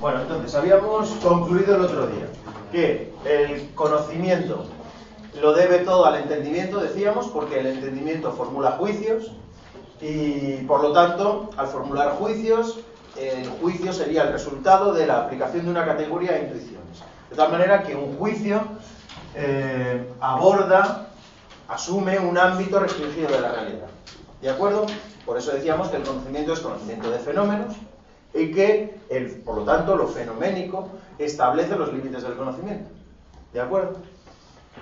Bueno, entonces habíamos concluido el otro día que el conocimiento lo debe todo al entendimiento, decíamos, porque el entendimiento formula juicios y por lo tanto, al formular juicios, el juicio sería el resultado de la aplicación de una categoría de intuiciones. De tal manera que un juicio eh, aborda, asume un ámbito restringido de la realidad. ¿De acuerdo? Por eso decíamos que el conocimiento es conocimiento de fenómenos y que, el, por lo tanto, lo fenoménico establece los límites del conocimiento. ¿De acuerdo?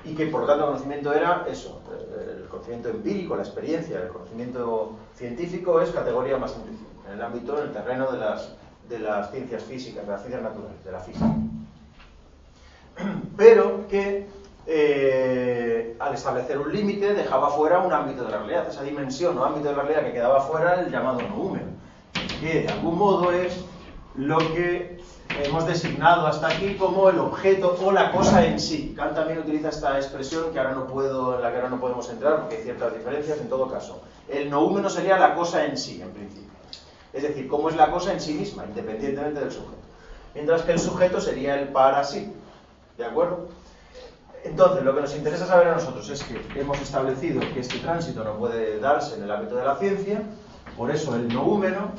Y que, por lo tanto, el conocimiento era eso, el conocimiento empírico, la experiencia, el conocimiento científico es categoría más intuición, en el ámbito, en el terreno de las, de las ciencias físicas, de las ciencias naturales, de la física. Pero que eh, al establecer un límite dejaba fuera un ámbito de la realidad, esa dimensión o ámbito de la realidad que quedaba fuera el llamado noúmeno, que de algún modo es lo que hemos designado hasta aquí como el objeto o la cosa en sí. Kant también utiliza esta expresión que ahora no puedo, en la que ahora no podemos entrar porque hay ciertas diferencias en todo caso. El noúmeno sería la cosa en sí, en principio. Es decir, cómo es la cosa en sí misma, independientemente del sujeto. Mientras que el sujeto sería el para sí. ¿De acuerdo? Entonces, lo que nos interesa saber a nosotros es que hemos establecido que este tránsito no puede darse en el ámbito de la ciencia, por eso el noúmeno,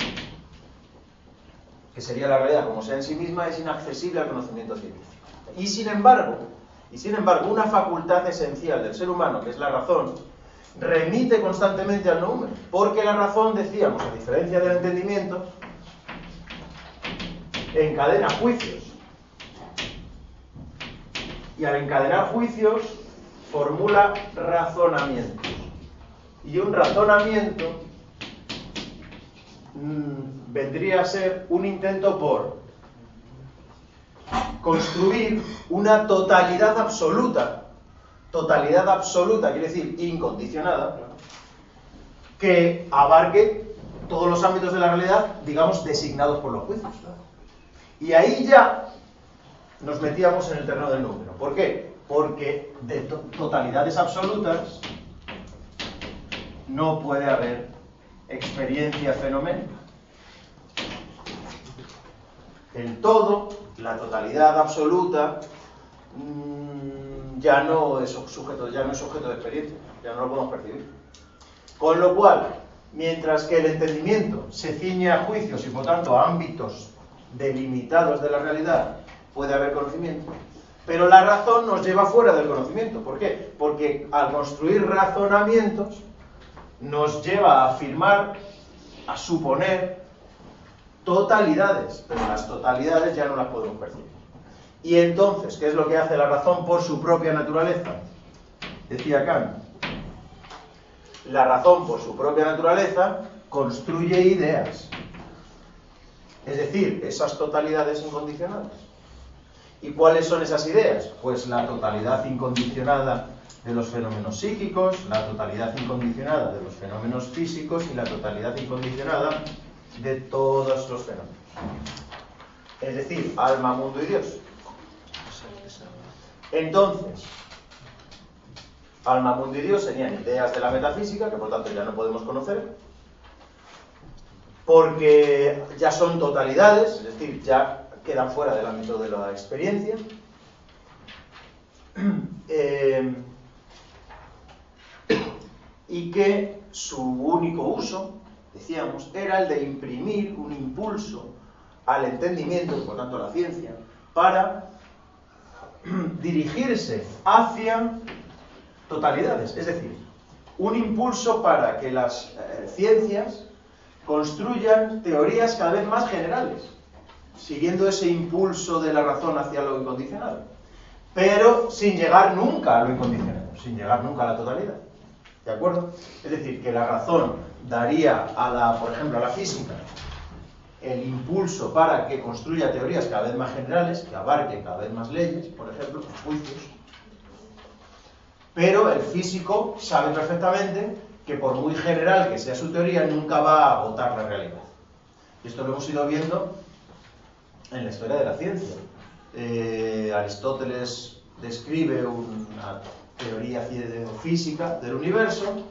que sería la realidad como sea en sí misma, es inaccesible al conocimiento científico. Y sin embargo, y sin embargo, una facultad esencial del ser humano, que es la razón, remite constantemente al noúmeno, porque la razón, decíamos, a diferencia del entendimiento, encadena juicios y al encadenar juicios formula razonamientos. Y un razonamiento mmm, vendría a ser un intento por construir una totalidad absoluta, totalidad absoluta, quiere decir incondicionada, que abarque todos los ámbitos de la realidad, digamos, designados por los juicios. Y ahí ya nos metíamos en el terreno del número. ¿Por qué? Porque de to totalidades absolutas no puede haber experiencia fenoménica. El todo, la totalidad absoluta, mmm, ya no es sujeto, ya no es sujeto de experiencia, ya no lo podemos percibir. Con lo cual, mientras que el entendimiento se ciñe a juicios y por tanto a ámbitos delimitados de la realidad puede haber conocimiento, pero la razón nos lleva fuera del conocimiento. ¿Por qué? Porque al construir razonamientos nos lleva a afirmar, a suponer totalidades, pero las totalidades ya no las podemos percibir. Y entonces, ¿qué es lo que hace la razón por su propia naturaleza? Decía Kant, la razón por su propia naturaleza construye ideas, es decir, esas totalidades incondicionadas. ¿Y cuáles son esas ideas? Pues la totalidad incondicionada de los fenómenos psíquicos, la totalidad incondicionada de los fenómenos físicos y la totalidad incondicionada de todos los fenómenos. Es decir, alma, mundo y Dios. Entonces, alma, mundo y Dios serían ideas de la metafísica, que por tanto ya no podemos conocer, porque ya son totalidades, es decir, ya quedan fuera del ámbito de la experiencia. Eh, y que su único uso, decíamos, era el de imprimir un impulso al entendimiento, por tanto a la ciencia, para dirigirse hacia totalidades, es decir, un impulso para que las eh, ciencias construyan teorías cada vez más generales, siguiendo ese impulso de la razón hacia lo incondicional, pero sin llegar nunca a lo incondicional, sin llegar nunca a la totalidad. ¿De acuerdo? Es decir, que la razón daría a la, por ejemplo, a la física el impulso para que construya teorías cada vez más generales, que abarquen cada vez más leyes, por ejemplo, juicios. Pero el físico sabe perfectamente que por muy general que sea su teoría, nunca va a agotar la realidad. Esto lo hemos ido viendo en la historia de la ciencia. Eh, Aristóteles describe una teoría física del universo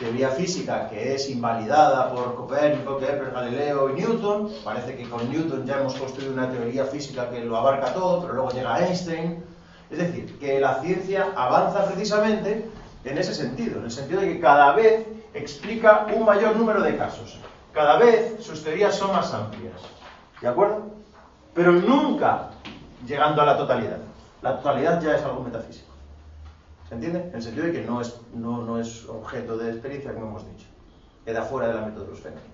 teoría física que es invalidada por Copérnico, Kepler, Galileo y Newton. Parece que con Newton ya hemos construido una teoría física que lo abarca todo, pero luego llega Einstein. Es decir, que la ciencia avanza precisamente en ese sentido, en el sentido de que cada vez explica un mayor número de casos. Cada vez sus teorías son más amplias. ¿De acuerdo? Pero nunca llegando a la totalidad. La totalidad ya es algo metafísico. ¿Se entiende? En el sentido de que no es, no, es objeto de experiencia, como hemos dicho. Queda fuera de la método de los fenómenos.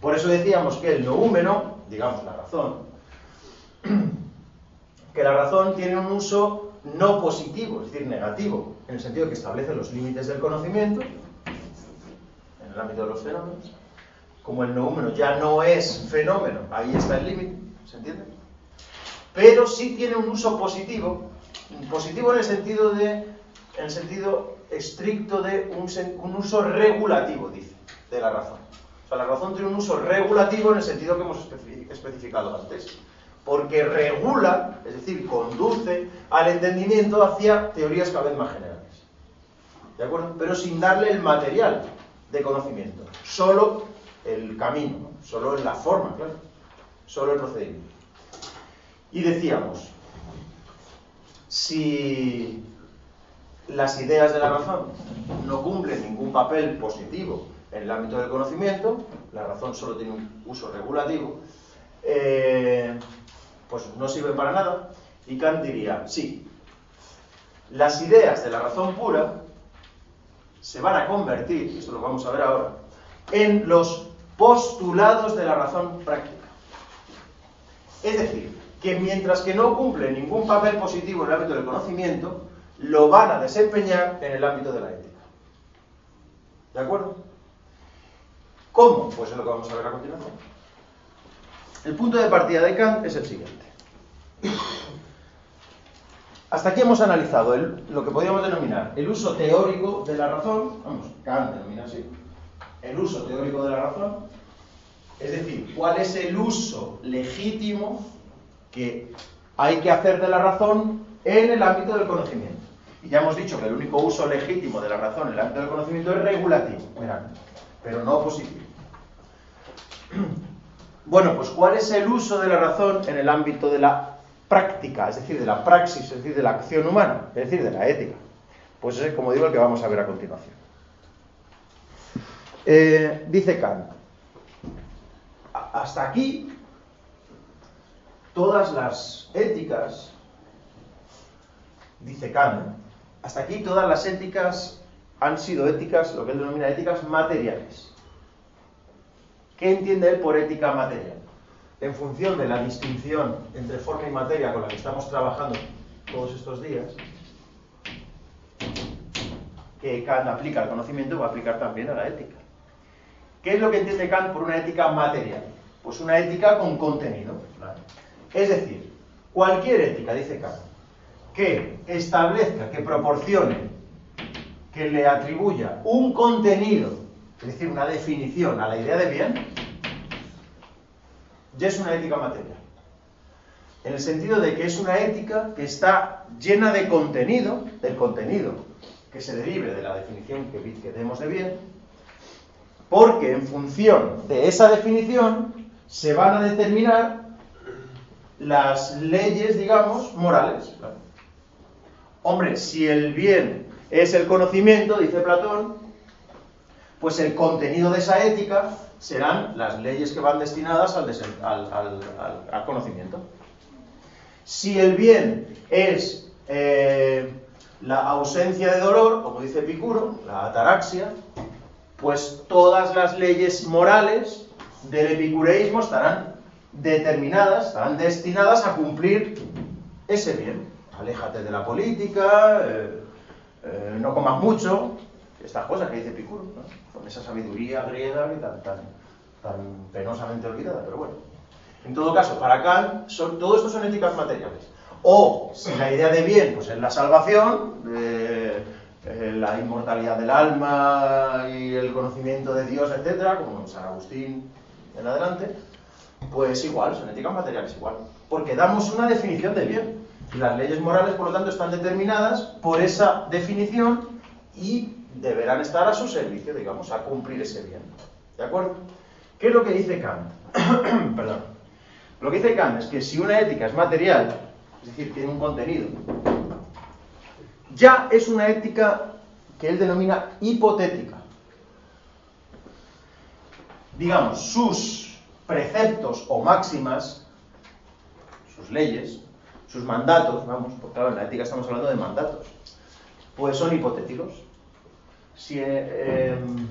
Por eso decíamos que el noúmeno, digamos la razón, que la razón tiene un uso no positivo, es decir, negativo, en el sentido de que establece los límites del conocimiento, en el ámbito de los fenómenos. Como el noúmeno ya no es fenómeno, ahí está el límite, ¿se entiende? Pero sí tiene un uso positivo, positivo en el sentido de en el sentido estricto de un, uso regulativo, dice, de la razón. O sea, la razón tiene un uso regulativo en el sentido que hemos especificado antes, porque regula, es decir, conduce al entendimiento hacia teorías cada vez más generales. ¿De acuerdo? Pero sin darle el material de conocimiento, solo el camino, solo la forma, claro, solo el procedimiento. Y decíamos, si las ideas de la razón no cumplen ningún papel positivo en el ámbito del conocimiento, la razón solo tiene un uso regulativo, eh, pues no sirven para nada. Y Kant diría, sí, las ideas de la razón pura se van a convertir, esto lo vamos a ver ahora, en los postulados de la razón práctica. Es decir, que mientras que no cumplen ningún papel positivo en el ámbito del conocimiento, lo van a desempeñar en el ámbito de la ética. ¿De acuerdo? ¿Cómo? Pues es lo que vamos a ver a continuación. El punto de partida de Kant es el siguiente. Hasta aquí hemos analizado lo que podríamos denominar el uso teórico de la razón, vamos, Kant denomina así, el uso teórico de la razón, es decir, cuál es el uso legítimo que hay que hacer de la razón en el ámbito del conocimiento. Y ya hemos dicho que el único uso legítimo de la razón en el ámbito del conocimiento es regulativo, pero no positivo. Bueno, pues ¿cuál es el uso de la razón en el ámbito de la práctica, es decir, de la praxis, es decir, de la acción humana, es decir, de la ética? Pues es, como digo, el que vamos a ver a continuación. Eh, dice Kant, hasta aquí todas las éticas, dice Kant, hasta aquí todas las éticas han sido éticas, lo que él denomina éticas materiales. ¿Qué entiende él por ética material? En función de la distinción entre forma y materia con la que estamos trabajando todos estos días, que Kant aplica al conocimiento, va a aplicar también a la ética. ¿Qué es lo que entiende Kant por una ética material? Pues una ética con contenido. Es decir, cualquier ética, dice Kant, que establezca, que proporcione, que le atribuya un contenido, es decir, una definición a la idea de bien, ya es una ética material. En el sentido de que es una ética que está llena de contenido, del contenido que se derive de la definición que, que demos de bien, porque en función de esa definición se van a determinar las leyes, digamos, morales. Hombre, si el bien es el conocimiento, dice Platón, pues el contenido de esa ética serán las leyes que van destinadas al, conocimiento. Si el bien es eh, la ausencia de dolor, como dice Epicuro, la ataraxia, pues todas las leyes morales del epicureísmo estarán determinadas, estarán destinadas a cumplir ese bien aléjate de la política, eh, eh, no comas mucho, estas cosas que dice Epicuro, con esa sabiduría griega que tan, tan, penosamente olvidada, pero bueno. En todo caso, para Kant, todo esto son éticas materiales. O, si la idea de bien pues es la salvación, eh, la inmortalidad del alma y el conocimiento de Dios, etcétera, como San Agustín en adelante, pues igual, son éticas materiales igual. Porque damos una definición de bien. Las leyes morales, por lo tanto, están determinadas por esa definición y deberán estar a su servicio, digamos, a cumplir ese bien. ¿De acuerdo? ¿Qué es lo que dice Kant? Perdón. Lo que dice Kant es que si una ética es material, es decir, tiene un contenido, ya es una ética que él denomina hipotética. Digamos, sus preceptos o máximas, sus leyes, sus mandatos, vamos, porque claro, en la ética estamos hablando de mandatos, pues son hipotéticos. Si, eh, em,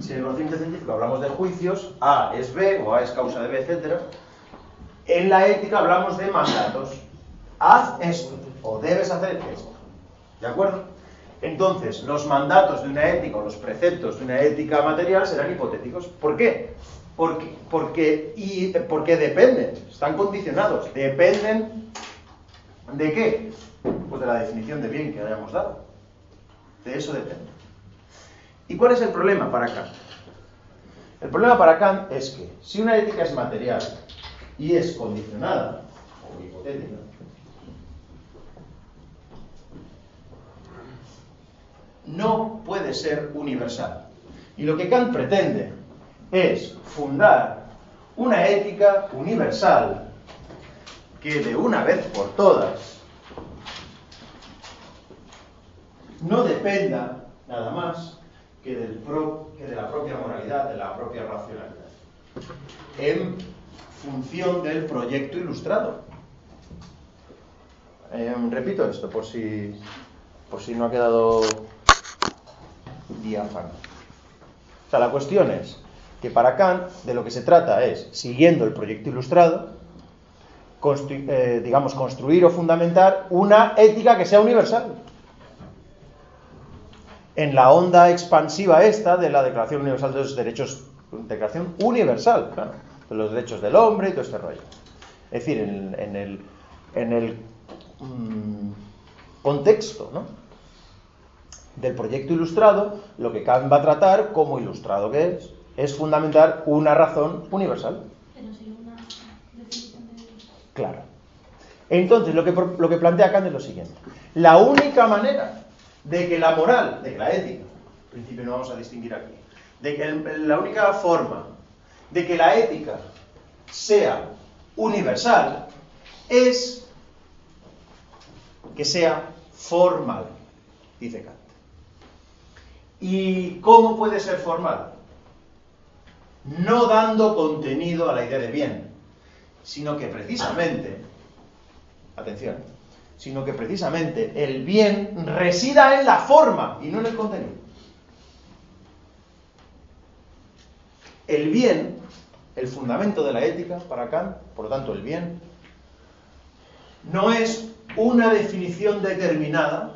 si en el conocimiento científico hablamos de juicios, A es B o A es causa de B, etc., en la ética hablamos de mandatos. Haz esto o debes hacer esto. ¿De acuerdo? Entonces, los mandatos de una ética o los preceptos de una ética material serán hipotéticos. ¿Por qué? Porque, porque, y, porque dependen, están condicionados. ¿Dependen de qué? Pues de la definición de bien que hayamos dado. De eso depende. ¿Y cuál es el problema para Kant? El problema para Kant es que si una ética es material y es condicionada o hipotética, no puede ser universal. Y lo que Kant pretende es fundar una ética universal que de una vez por todas no dependa nada más que, de la propia moralidad, de la propia racionalidad, en función del proyecto ilustrado. Em, repito esto por si, por si no ha quedado diáfano. O sea, la cuestión es que para Kant de lo que se trata es, siguiendo el proyecto ilustrado, eh, digamos, construir o fundamentar una ética que sea universal en la onda expansiva esta de la Declaración Universal de los Derechos, Declaración Universal, claro, de los derechos del hombre y todo este rollo. Es decir, en, el, en el mm, contexto ¿no? del proyecto ilustrado, lo que Kant va a tratar, como ilustrado que es, es fundamentar una razón universal. Claro. Entonces, lo que, lo que plantea Kant es lo siguiente. La única manera de que la moral, de que la ética, en principio no vamos a distinguir aquí, de que la única forma de que la ética sea universal es que sea formal, dice Kant. ¿Y cómo puede ser formal? No dando contenido a la idea de bien, sino que precisamente, atención, sino que precisamente el bien resida en la forma y no en el contenido. El bien, el fundamento de la ética para Kant, por lo tanto el bien, no es una definición determinada,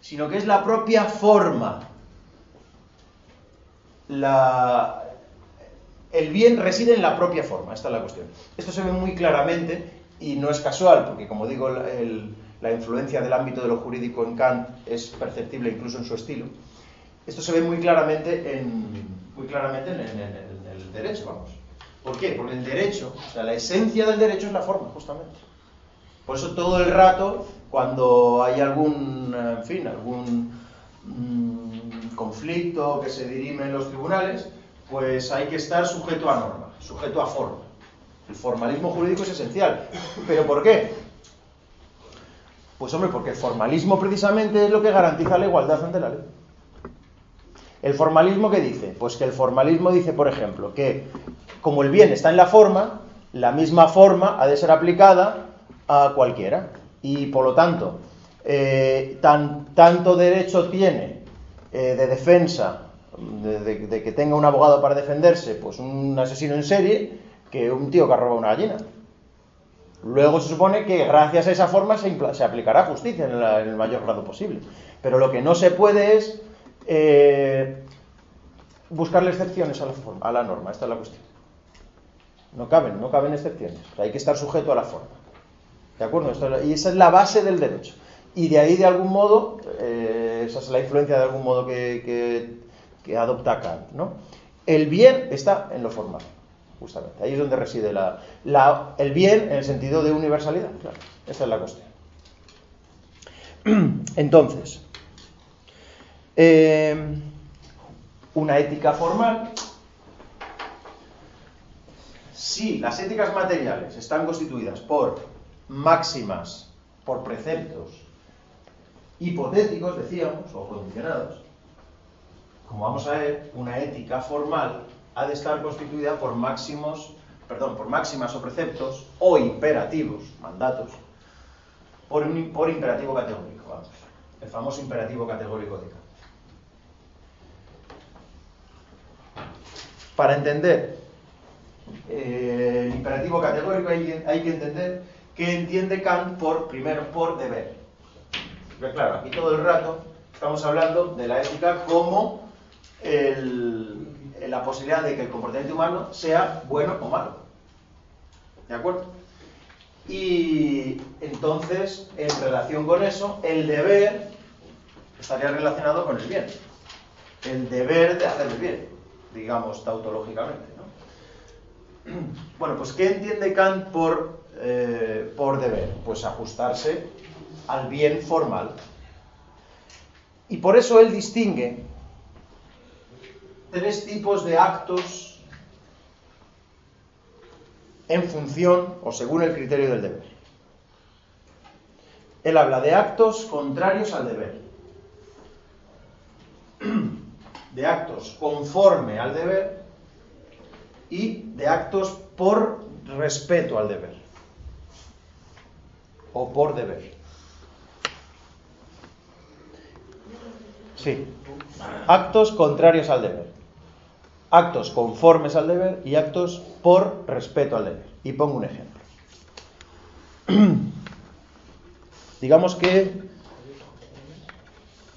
sino que es la propia forma. La, el bien reside en la propia forma, esta es la cuestión. Esto se ve muy claramente y no es casual, porque como digo, la influencia del ámbito de lo jurídico en Kant es perceptible incluso en su estilo. Esto se ve muy claramente en, muy claramente en, el derecho, vamos. ¿Por qué? Porque el derecho, o sea, la esencia del derecho es la forma, justamente. Por eso todo el rato, cuando hay algún, en fin, algún mm, conflicto que se dirime en los tribunales, pues hay que estar sujeto a norma, sujeto a forma. El formalismo jurídico es esencial. ¿Pero por qué? Pues hombre, porque el formalismo precisamente es lo que garantiza la igualdad ante la ley. ¿El formalismo qué dice? Pues que el formalismo dice, por ejemplo, que como el bien está en la forma, la misma forma ha de ser aplicada a cualquiera. Y por lo tanto, eh, tan, tanto derecho tiene eh, de defensa, de, que tenga un abogado para defenderse, pues un asesino en serie, que un tío que ha robado una gallina. Luego se supone que gracias a esa forma se, se aplicará justicia en, el mayor grado posible. Pero lo que no se puede es eh, buscarle excepciones a la, forma, a la norma. Esta es la cuestión. No caben, no caben excepciones. hay que estar sujeto a la forma. ¿De acuerdo? y esa es la base del derecho. Y de ahí, de algún modo, eh, esa es la influencia de algún modo que, adopta Kant. ¿no? El bien está en lo formal justamente. Ahí es donde reside el bien en el sentido de universalidad. Claro, esa es la cuestión. Entonces, eh, una ética formal, si las éticas materiales están constituidas por máximas, por preceptos hipotéticos, decíamos, o condicionados, como vamos a ver, una ética formal ha de estar constituida por máximos, perdón, por máximas o preceptos o imperativos, mandatos, por, un, imperativo categórico, vamos, el famoso imperativo categórico de Kant. Para entender eh, el imperativo categórico hay, hay, que entender qué entiende Kant por, primero, por deber. Claro, aquí todo el rato estamos hablando de la ética como la posibilidad de que el comportamiento humano sea bueno o malo. ¿De acuerdo? Y entonces, en relación con eso, el deber estaría relacionado con el bien. El deber de hacer el bien, digamos, tautológicamente. ¿no? Bueno, pues ¿qué entiende Kant por, eh, por deber? Pues ajustarse al bien formal. Y por eso él distingue tres tipos de actos en función o según el criterio del deber. Él habla de actos contrarios al deber, de actos conforme al deber y de actos por respeto al deber o por deber. Sí, actos contrarios al deber actos conformes al deber y actos por respeto al deber. Y pongo un ejemplo. Digamos que,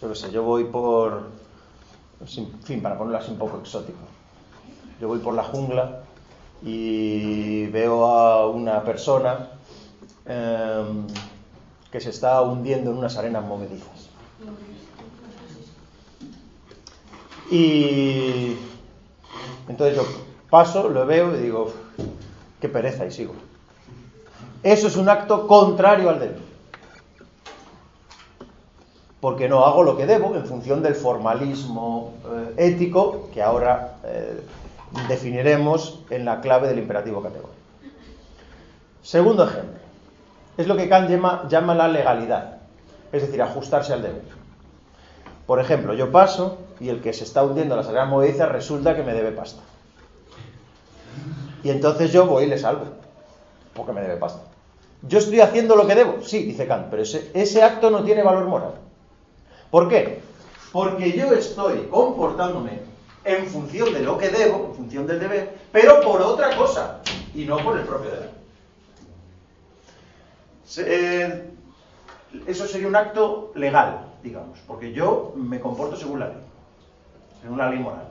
yo qué sé, yo voy por, en fin, para ponerlo así un poco exótico, yo voy por la jungla y veo a una persona em, que se está hundiendo en unas arenas movedizas. Y entonces yo paso, lo veo y digo, qué pereza y sigo. Eso es un acto contrario al deber. Porque no hago lo que debo en función del formalismo eh, ético que ahora eh, definiremos en la clave del imperativo categórico. Segundo ejemplo. Es lo que Kant llama, llama la legalidad, es decir, ajustarse al deber. Por ejemplo, yo paso y el que se está hundiendo en la Sagrada Movediza resulta que me debe pasta. Y entonces yo voy y le salvo, porque me debe pasta. ¿Yo estoy haciendo lo que debo? Sí, dice Kant, pero ese, ese acto no tiene valor moral. ¿Por qué? Porque yo estoy comportándome en función de lo que debo, en función del deber, pero por otra cosa, y no por el propio deber. Eh, eso sería un acto legal, digamos, porque yo me comporto según la ley, según la ley moral.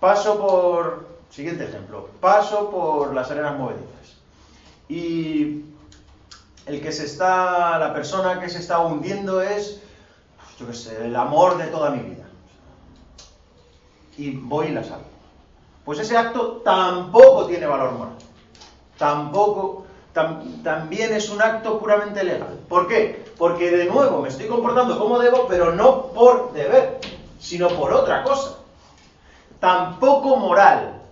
Paso por, siguiente ejemplo, paso por las arenas movedizas y el que se está, la persona que se está hundiendo es, yo qué sé, el amor de toda mi vida. Y voy y la salvo. Pues ese acto tampoco tiene valor moral. Tampoco también es un acto puramente legal. ¿Por qué? Porque de nuevo me estoy comportando como debo, pero no por deber, sino por otra cosa. Tampoco moral,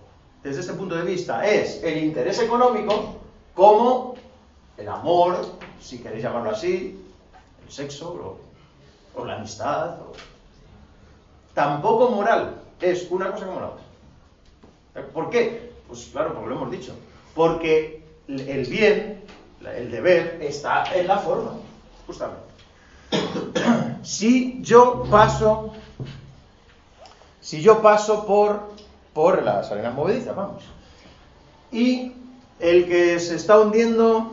desde este punto de vista, es el interés económico como el amor, si queréis llamarlo así, el sexo o, la amistad. Tampoco moral es una cosa como la otra. ¿Por qué? Pues claro, porque lo hemos dicho. Porque el bien, el deber, está en la forma, justamente. Si yo paso, si yo paso por, por las arenas movedizas, vamos, y el que se está hundiendo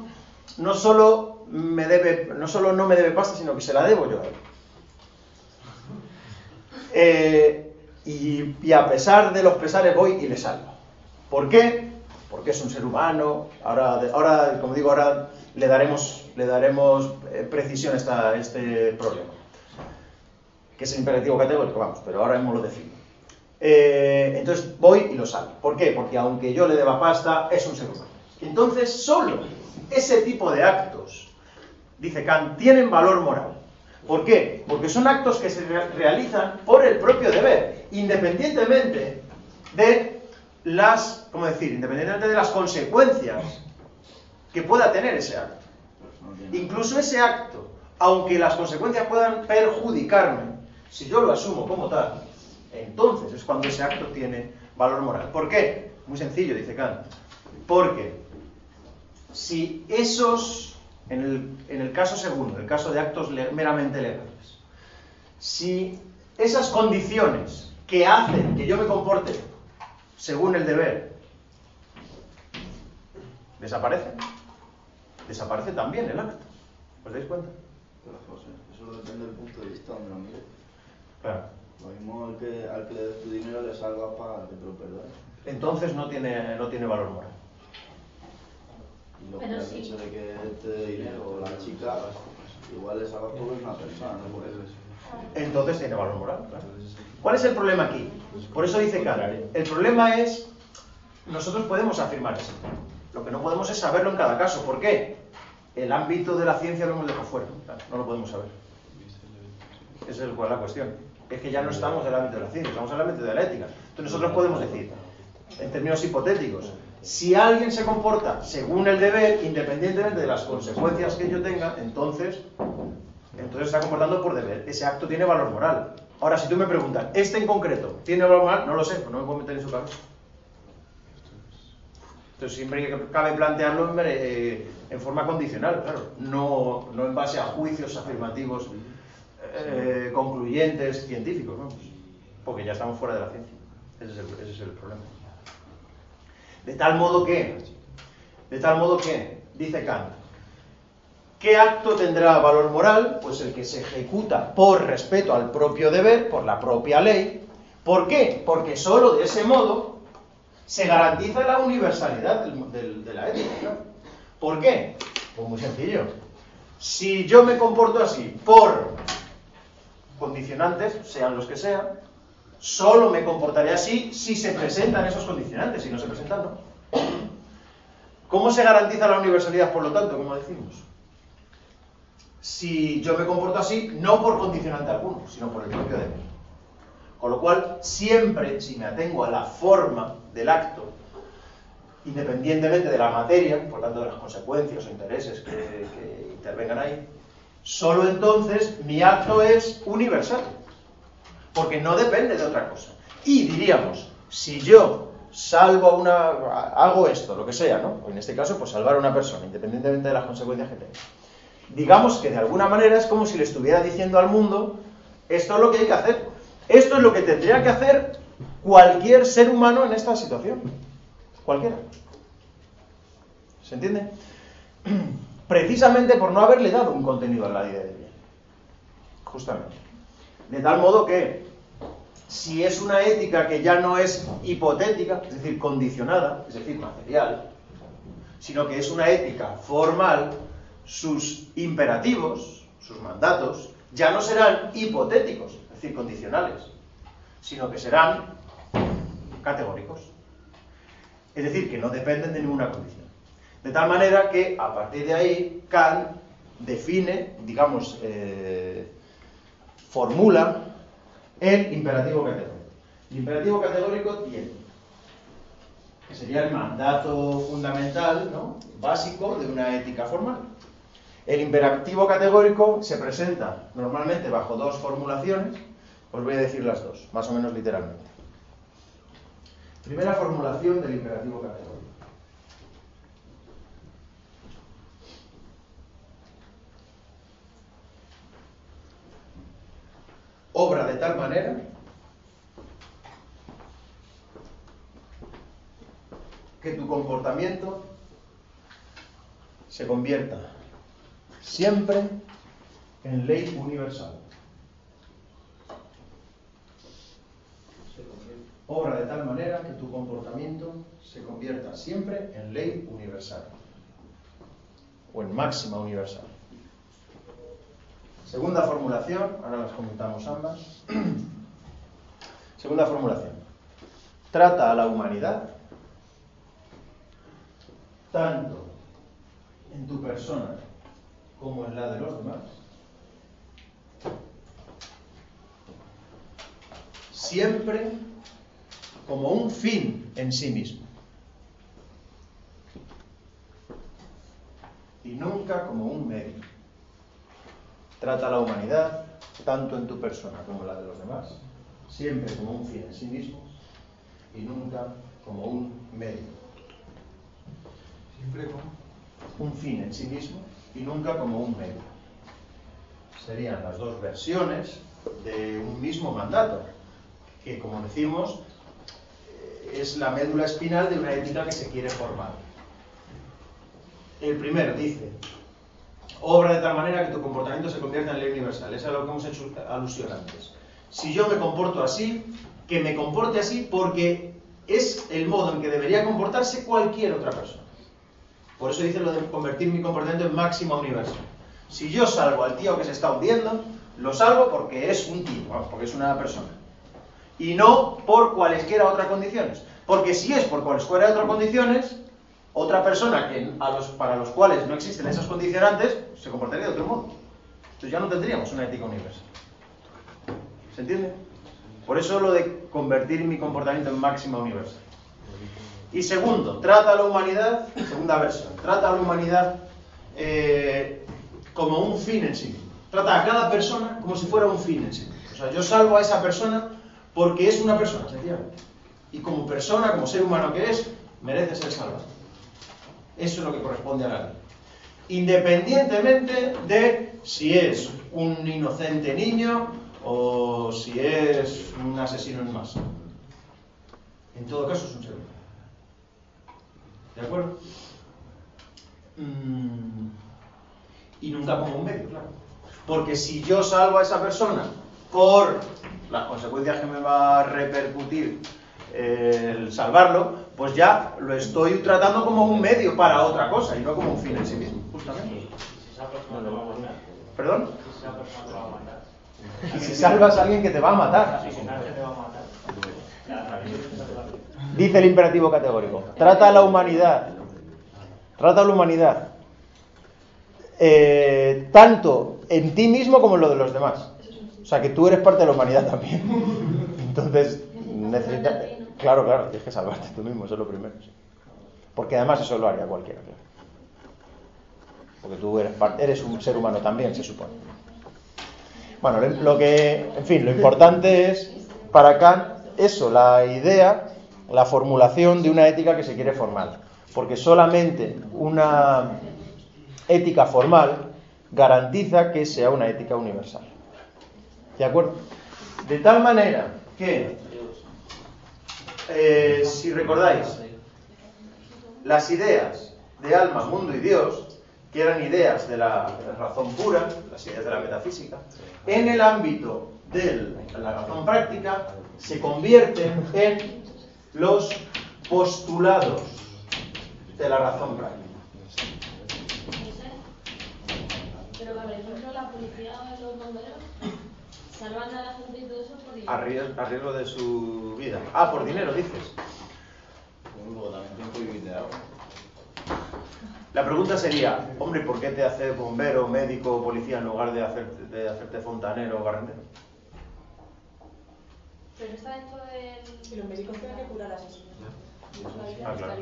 no solo no me debe pasta, sino que se la debo yo a él. Eh, y, y, a pesar de los pesares voy y le salvo. ¿Por qué? porque es un ser humano. Ahora, ahora como digo, ahora le daremos, le daremos eh, precisión a, este problema, que es el imperativo categórico, vamos, pero ahora mismo lo defino. Eh, entonces voy y lo salvo. ¿Por qué? Porque aunque yo le deba pasta, es un ser humano. Entonces, solo ese tipo de actos, dice Kant, tienen valor moral. ¿Por qué? Porque son actos que se realizan por el propio deber, independientemente de las, ¿cómo decir? Independientemente de las consecuencias que pueda tener ese acto. Incluso ese acto, aunque las consecuencias puedan perjudicarme, si yo lo asumo como tal, entonces es cuando ese acto tiene valor moral. ¿Por qué? Muy sencillo, dice Kant. Porque si esos en el, caso segundo, el caso de actos meramente legales, si esas condiciones que hacen que yo me comporte según el deber desaparecen, desaparece también el acto. ¿Os dais cuenta? Pero José, eso depende del punto de vista donde lo mires. Claro. Lo mismo al que, al que le des tu dinero le salga para que te lo perdones. Entonces no tiene, no tiene valor moral lo que has dicho de que te dé dinero o la chica, igual es algo por una persona, no por eso. Entonces tiene valor moral. ¿Cuál es el problema aquí? Por eso dice Kant, el problema es, nosotros podemos afirmar eso. Lo que no podemos es saberlo en cada caso. ¿Por qué? El ámbito de la ciencia lo hemos dejado fuera. No lo podemos saber. Esa es la cuestión. Es que ya no estamos en el ámbito de la ciencia, estamos en el ámbito de la ética. Entonces nosotros podemos decir, en términos hipotéticos, si alguien se comporta según el deber, independientemente de las consecuencias que yo tenga, entonces, entonces está comportando por deber. Ese acto tiene valor moral. Ahora, si tú me preguntas, ¿este en concreto tiene valor moral? No lo sé, pues no me puedo meter en su cabeza. Entonces siempre cabe plantearlo eh, en forma condicional, claro, no, no, en base a juicios afirmativos eh, concluyentes, científicos, vamos, porque ya estamos fuera de la ciencia. ese es el problema. De tal modo que, de tal modo que, dice Kant, ¿qué acto tendrá valor moral? Pues el que se ejecuta por respeto al propio deber, por la propia ley. ¿Por qué? Porque sólo de ese modo se garantiza la universalidad de la ética. ¿Por qué? Pues muy sencillo. Si yo me comporto así por condicionantes, sean los que sean, Solo me comportaré así si se presentan esos condicionantes, si no se presentan, no. ¿Cómo se garantiza la universalidad, por lo tanto, como decimos? Si yo me comporto así, no por condicionante alguno, sino por el propio deber. Con lo cual, siempre, si me atengo a la forma del acto, independientemente de la materia, por tanto de las consecuencias o intereses que, que intervengan ahí, solo entonces mi acto es universal porque no depende de otra cosa. Y diríamos, si yo salvo a una, hago esto, lo que sea, ¿no? En este caso, pues salvar a una persona, independientemente de las consecuencias que tenga. Digamos que de alguna manera es como si le estuviera diciendo al mundo, esto es lo que hay que hacer. Esto es lo que tendría que hacer cualquier ser humano en esta situación. Cualquiera. ¿Se entiende? Precisamente por no haberle dado un contenido a la idea de bien. Justamente. De tal modo que si es una ética que ya no es hipotética, es decir, condicionada, es decir, material, sino que es una ética formal, sus imperativos, sus mandatos, ya no serán hipotéticos, es decir, condicionales, sino que serán categóricos. Es decir, que no dependen de ninguna condición. De tal manera que a partir de ahí Kant define, digamos, eh, formula el imperativo categórico. El imperativo categórico tiene, que sería el mandato fundamental, ¿no? básico de una ética formal. El imperativo categórico se presenta normalmente bajo dos formulaciones, os voy a decir las dos, más o menos literalmente. Primera formulación del imperativo categórico. Obra de tal manera que tu comportamiento se convierta siempre en ley universal. Obra de tal manera que tu comportamiento se convierta siempre en ley universal o en máxima universal. Segunda formulación, ahora las comentamos ambas. Segunda formulación. Trata a la humanidad tanto en tu persona como en la de los demás, siempre como un fin en sí mismo. Y nunca como un medio. Trata a la humanidad, tanto en tu persona como en la de los demás, siempre como un fin en sí mismo y nunca como un medio. Siempre como un fin en sí mismo y nunca como un medio. Serían las dos versiones de un mismo mandato, que como decimos eh, es la médula espinal de una ética que se quiere formar. El primero dice, obra de tal manera que tu comportamiento se convierta en ley universal. Es a lo que hemos hecho alusión antes. Si yo me comporto así, que me comporte así porque es el modo en que debería comportarse cualquier otra persona. Por eso dice lo de convertir mi comportamiento en máxima universal. Si yo salvo al tío que se está hundiendo, lo salvo porque es un tío, porque es una persona. Y no por cualesquiera otras condiciones. Porque si es por cualesquiera otras condiciones, otra persona que para los cuales no existen esos condicionantes se comportaría de otro modo. Entonces ya no tendríamos una ética universal. ¿Se entiende? Por eso lo de convertir mi comportamiento en máxima universal. Y segundo, trata a la humanidad, segunda versión, trata a la humanidad eh, como un fin en sí. Trata a cada persona como si fuera un fin en sí. O sea, yo salvo a esa persona porque es una persona, sencillamente. Y como persona, como ser humano que es, merece ser salvado. Eso es lo que corresponde a la ley. Independientemente de si es un inocente niño o si es un asesino en masa. En todo caso es un ser humano. ¿De acuerdo? Mm, y nunca como un medio, claro. Porque si yo salvo a esa persona por las consecuencias que me va a repercutir el salvarlo, pues ya lo estoy tratando como un medio para otra cosa y no como un fin en sí mismo, justamente. ¿Perdón? Y si salvas a alguien que te va a matar. Dice el imperativo categórico. Trata a la humanidad. Trata a la humanidad. Eh, tanto en ti mismo como en lo de los demás. O sea, que tú eres parte de la humanidad también. Entonces, necesitas... Claro, claro, tienes que salvarte tú mismo, eso es lo primero. Porque además eso lo haría cualquiera, claro. Porque tú eres, eres un ser humano también, se supone. Bueno, lo que, en fin, lo importante es para Kant eso, la idea, la formulación de una ética que se quiere formar. Porque solamente una ética formal garantiza que sea una ética universal. ¿De acuerdo? De tal manera que eh, si recordáis, las ideas de alma, mundo y Dios, que eran ideas de la, razón pura, las ideas de la metafísica, en el ámbito de la razón práctica se convierten en los postulados de la razón práctica. Pero, por ejemplo, la policía o los bomberos salvan a la gente y todo eso a riesgo, de su vida. Ah, por dinero, dices. La pregunta sería, hombre, ¿por qué te hace bombero, médico, policía en lugar de, de hacerte fontanero o barrendero? Pero está dentro del... Y los médicos tienen que curar a sus Ah, claro.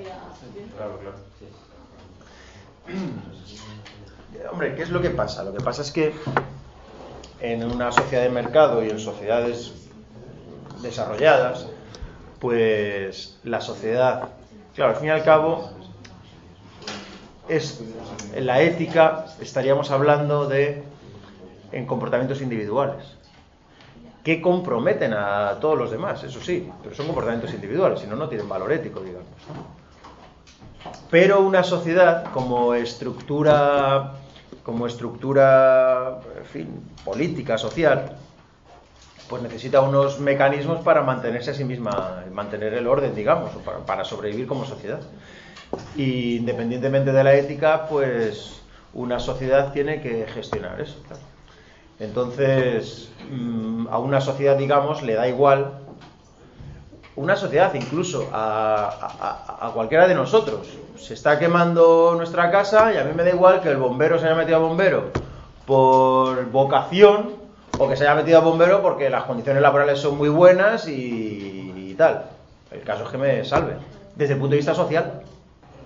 Claro, claro. Hombre, ¿qué es lo que pasa? Lo que pasa es que en una sociedad de mercado y en sociedades desarrolladas, pues la sociedad, claro, al fin y al cabo, es en la ética estaríamos hablando de en comportamientos individuales que comprometen a todos los demás, eso sí, pero son comportamientos individuales, si no, no tienen valor ético, digamos. Pero una sociedad como estructura, como estructura, política, social, pues necesita unos mecanismos para mantenerse a sí misma, mantener el orden, digamos, para, sobrevivir como sociedad. Y independientemente de la ética, pues una sociedad tiene que gestionar eso. Entonces, mm, a una sociedad, digamos, le da igual, una sociedad incluso a, a, cualquiera de nosotros. Se está quemando nuestra casa y a mí me da igual que el bombero se haya metido a bombero por vocación O que se haya metido a bombero porque las condiciones laborales son muy buenas y, y tal. El caso es que me salve. Desde el punto de vista social,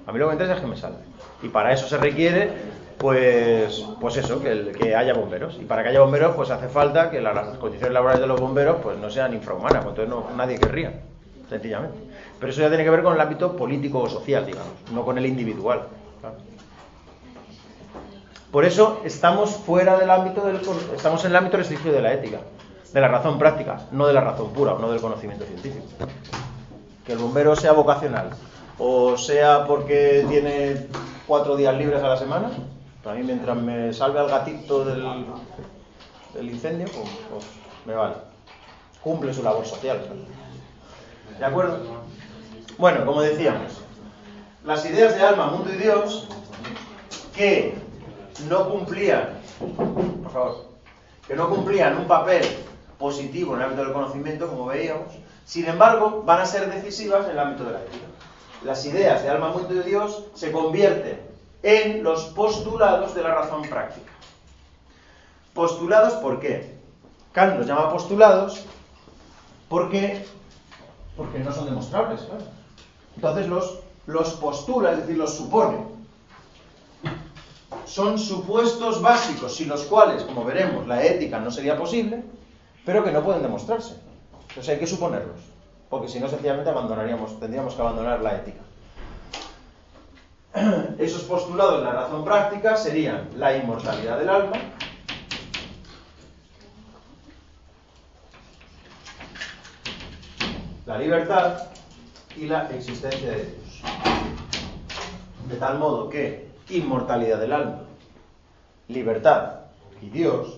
a mí lo que me interesa es que me salve. Y para eso se requiere, pues, pues eso, que, el- que haya bomberos. Y para que haya bomberos, pues hace falta que la- las condiciones laborales de los bomberos pues no sean infrahumanas, entonces no, nadie querría, sencillamente. Pero eso ya tiene que ver con el ámbito político o social, digamos, no con el individual. Por eso estamos fuera del ámbito del, estamos en el ámbito restringido de la ética, de la razón práctica, no de la razón pura, no del conocimiento científico. Que el bombero sea vocacional, o sea porque tiene cuatro días libres a la semana, para mí mientras me salve al gatito del, incendio, pues, pues me vale. Cumple su labor social. ¿De acuerdo? Bueno, como decíamos, las ideas de alma, mundo y Dios que no cumplían, por favor, que no cumplían un papel positivo en el ámbito del conocimiento, como veíamos, sin embargo, van a ser decisivas en el ámbito de la ética. Las ideas de alma, mundo y Dios se convierten en los postulados de la razón práctica. Postulados, ¿por qué? Kant los llama postulados porque, porque no son demostrables. Entonces los, los postula, es decir, los supone. Son supuestos básicos, sin los cuales, como veremos, la ética no sería posible, pero que no pueden demostrarse. Entonces hay que suponerlos, porque si no, sencillamente abandonaríamos, tendríamos que abandonar la ética. Esos postulados la razón práctica serían la inmortalidad del alma, la libertad y la existencia de Dios. De tal modo que inmortalidad del alma, libertad y Dios,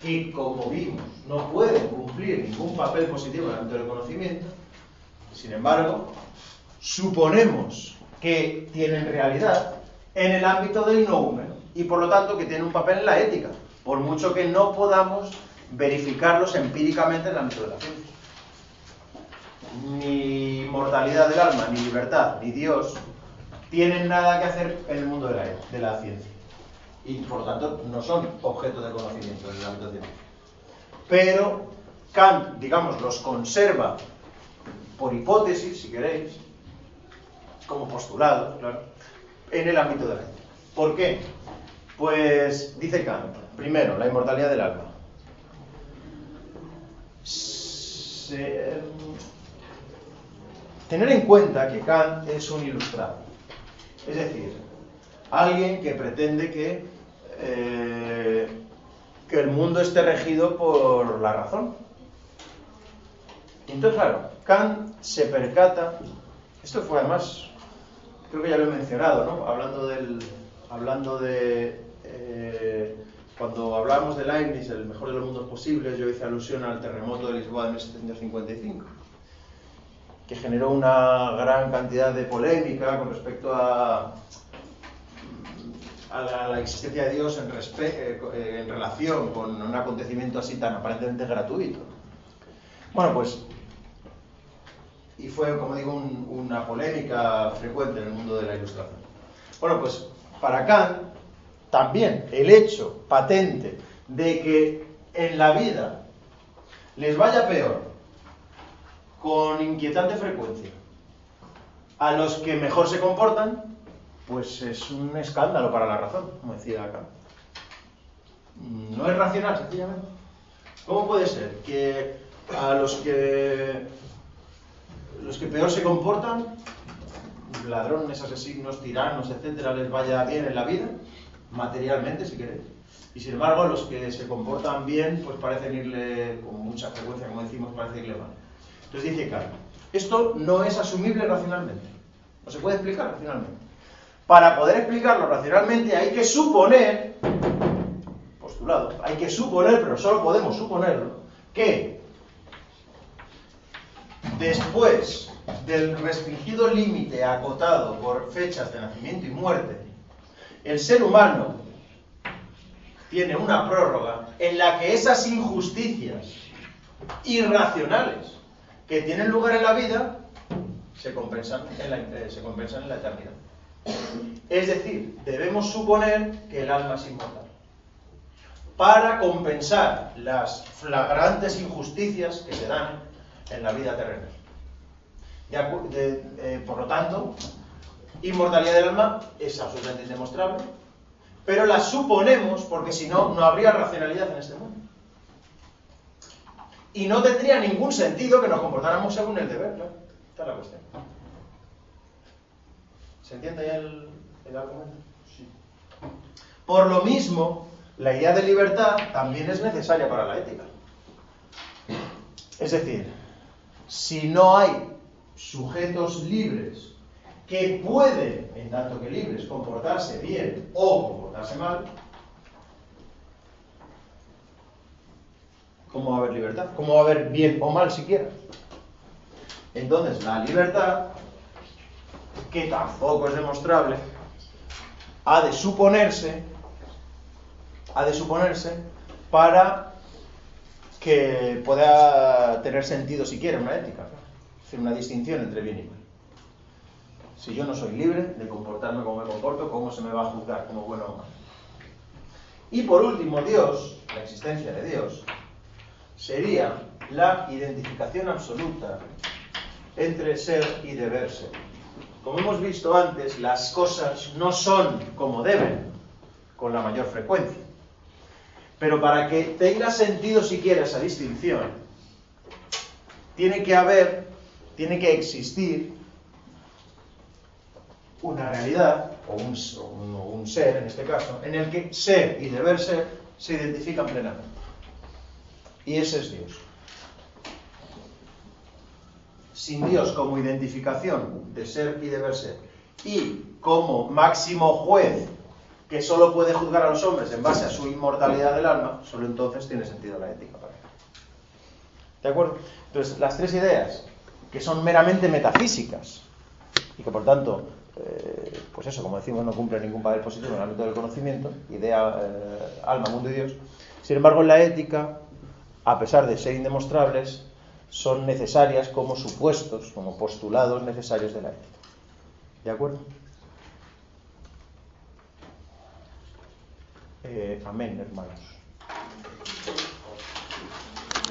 que como vimos no pueden cumplir ningún papel positivo en el ámbito del conocimiento, sin embargo, suponemos que tienen realidad en el ámbito del no húmero y por lo tanto que tienen un papel en la ética, por mucho que no podamos verificarlos empíricamente en la ciencia. Ni mortalidad del alma, ni libertad, ni Dios tienen nada que hacer en el mundo de la, de la ciencia. Y por lo tanto no son objeto de conocimiento en el ámbito científico. Pero Kant, digamos, los conserva por hipótesis, si queréis, como postulado, claro, en el ámbito de la ética. ¿Por qué? Pues dice Kant, primero, la inmortalidad del alma. Se- tener en cuenta que Kant es un ilustrado, es decir, alguien que pretende que, eh, que el mundo esté regido por la razón. Entonces, claro, Kant se percata, esto fue además, creo que ya lo he mencionado, ¿no? Hablando del, hablando de, eh, cuando hablábamos de Leibniz, el mejor de los mundos posibles, yo hice alusión al terremoto de Lisboa de 1755, que generó una gran cantidad de polémica con respecto a, la, existencia de Dios eh, en relación con un acontecimiento así tan aparentemente gratuito. Bueno, pues, y fue, como digo, un- una polémica frecuente en el mundo de la ilustración. Bueno, pues para Kant, también el hecho patente de que en la vida les vaya peor con inquietante frecuencia a los que mejor se comportan, pues es un escándalo para la razón, como decía Kant. No es racional, sencillamente. ¿Cómo puede ser que a los que los que peor se comportan, ladrones, asesinos, tiranos, etcétera, les vaya bien en la vida, materialmente, si queréis? Y sin embargo, los que se comportan bien, pues parecen irle, con mucha frecuencia, como decimos, parece irle mal. Entonces dice Kant, esto no es asumible racionalmente. No se puede explicar racionalmente. Para poder explicarlo racionalmente hay que suponer, postulado, hay que suponer, pero solo podemos suponerlo, que después del restringido límite acotado por fechas de nacimiento y muerte, el ser humano tiene una prórroga en la que esas injusticias irracionales que tienen lugar en la vida se compensan en la, eh, se compensan en la eternidad. Es decir, debemos suponer que el alma es inmortal. para compensar las flagrantes injusticias que se dan en la vida terrenal. Eh, por lo tanto, inmortalidad del alma es absolutamente indemostrable, pero la suponemos porque si no, no habría racionalidad en este mundo. Y no tendría ningún sentido que nos comportáramos según el deber, claro. Esta es la cuestión. ¿Se entiende ya el, el argumento? Sí. Por lo mismo, la idea de libertad también es necesaria para la ética. Es decir, si no hay sujetos libres que pueden, en tanto que libres, comportarse bien o comportarse mal, ¿cómo va a haber libertad? ¿Cómo va a haber bien o mal siquiera? Entonces, la libertad, que tampoco es demostrable, ha de suponerse, ha de suponerse para que pueda tener sentido siquiera una ética, decir, una distinción entre bien y mal. Si yo no soy libre de comportarme como me comporto, ¿cómo se me va a juzgar como bueno o malo? Y por último, Dios, la existencia de Dios, sería la identificación absoluta entre ser y deber ser. Como hemos visto antes, las cosas no son como deben con la mayor frecuencia. Pero para que tenga sentido siquiera esa distinción, tiene que haber, tiene que existir una realidad, o un, ser en este caso, en el que ser y deber ser se identifican plenamente. Y ese es Dios. Sin Dios como identificación de ser y deber ser, y como máximo juez que solo puede juzgar a los hombres en base a su inmortalidad del alma, solo entonces tiene sentido la ética para él. ¿De acuerdo? Entonces, las tres ideas, que son meramente metafísicas, y que por tanto, eh, pues eso, como decimos, no cumple ningún papel positivo en el ámbito del conocimiento, idea, eh, alma, mundo y Dios, sin embargo, en la ética, a pesar de ser indemostrables, son necesarias como supuestos, como postulados necesarios de la ética. ¿De acuerdo? Eh, amén, hermanos.